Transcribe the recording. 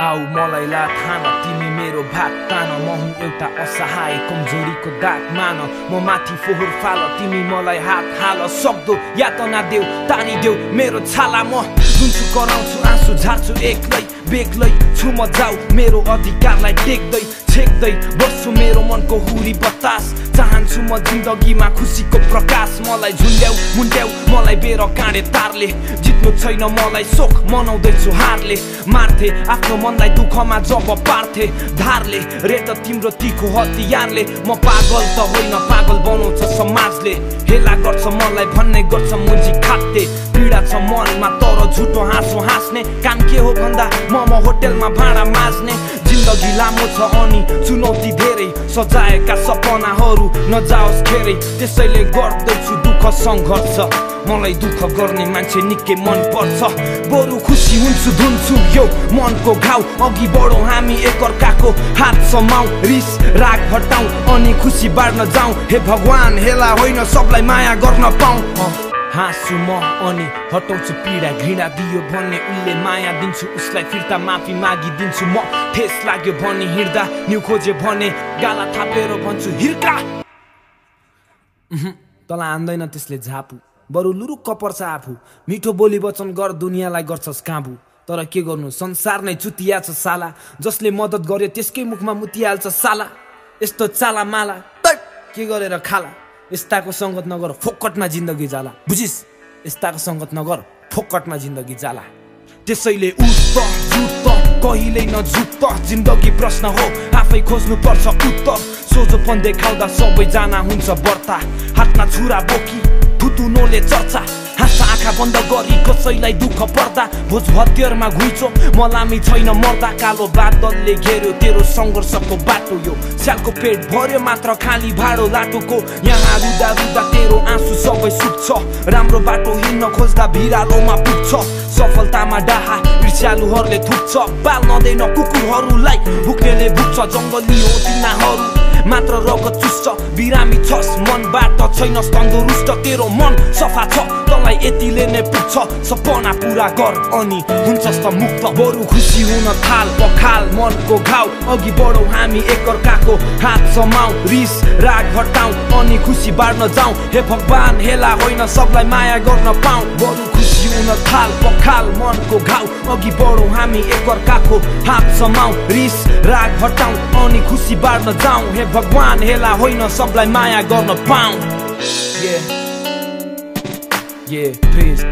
आऊ मलाई ला थान तिमी मेरो भात तान म हुँ एउटा असहाय कमजोरीको दाग मान म माथि फोहोर फाल तिमी मलाई हात हाल सक्दो यातना देऊ तानिदेऊ मेरो छाला म जुन्छु कराउँछु आँसु झार्छु एक्लै बेग्लै छु म जाऊ। मेरो अधिकारलाई टेक्दै छेक्दै बस्छु। मेरो मनको हुरी बतास। चाहन्छु म जिन्दगीमा खुसीको प्रकाश। मलाई झुन्ड्याउ मुन्ड्याउ मलाई बेर काँडे तारले। जित्नु छैन मलाई सोख मनाउँदैछु हारले। मार्थे आफ्नो मनलाई दुःखमा जब पार्थे धारले। रेट तिम्रो तिखो हतियारले। म पागल त होइन पागल बनाउँछ समाजले। हेला गर्छ मलाई भन्ने गर्छ मुजी खाते होटेलमा भाँडा माझ्ने जिन्दगी लामो छ अनि चुनौती धेरै सजाएका सपनाहरू नजाओस् खेरै त्यसैले गर्दैछु दुःख सङ्घर्ष मलाई दुःख गर्ने मान्छे निकै मन पर्छ बरु खुसी हुन्छु धुन्छु यो मनको घाउ अघि बढौँ हामी एकअर्काको हात समाउ रिस राग हटाउँ अनि खुसी बाँड्न जाउँ हे भगवान् हेला होइन सबलाई माया गर्न पाऊँ हाँसु म अनि हटाउँछु पीडा घृणा दियो भन्ने उसले माया दिन्छु उसलाई फिर्ता माफी मागिदिन्छु म ठेस लाग्यो भने हिँड्दा न्यु खोजे भने गाला थापेर भन्छु हिर्का तँलाई हान्दैन त्यसले झापु बरु लुरुक्क पर्छ आफू मिठो बोली वचन गर दुनियाँलाई गर्छस् काबु तर के गर्नु संसार नै चुतिया छ साला जसले मद्दत गर्यो त्यसकै मुखमा मुतिहाल्छ साला यस्तो चाला माला के गरेर खाला यस्ताको सङ्गत नगर फोकटमा जिन्दगी जाला। बुझिस? यस्ताको सङ्गत नगर फोकटमा जिन्दगी जाला। त्यसैले कहिल्यै नझुट जिन्दगी प्रश्न हो आफै खोज्नु पर्छ उत्तर। सोझोपन देखाउँदा सबैजना हुन्छ व्रता हातमा छुरा बोकी थुतुनोले चर्चा। आँखा बन्द गरी कसैलाई दुःख पर्दा भोज हतियारमा घुइचो मलामी छैन मर्दा। कालो बादलले घेर्यो तेरो सङ्घर्षको बाटो यो। स्यालको पेट भर्यो मात्र खाली भाडो लाटोको। यहाँ रुदा रुदा तेरो आँसु सबै सुक्छ। राम्रो बाटो हिँड्न खोज्दा भिरालोमा पुग्छ। सफलतामा डाहा ईर्ष्यालुहरूले थुक्छ। बाल नदिन कुकुरहरूलाई भुक्नेले भुक्छ। जङ्गली हो तिनीहरू। मात्र रगत चुस्छ बिरामी छस्। मनबाट छैनस् तन्दुरुस्त तेरो मन सफा छ। तँलाई यतिले नै पुग्छ सपना पुरा गर अनि हुन्छस् त मुक्त। बरु खुसी हुन थाल पखाल मनको घाउ। अघि बढौँ हामी एकअर्काको हात समाउ। रिस राग हटाउ अनि खुसी बाँड्न जाउँ। हे भगवान् हेला होइन सबलाई माया गर्न पाऊ बरु हुन थाल पखाल मनको घाउ। अघि बढौँ हामी एकअर्काको हात समाउ रिस राग हटाउ अनि खुसी बाँड्न जाउँ हे भगवान् हेला होइन सबलाई माया गर्न पाऊ। Yeah, yeah, please.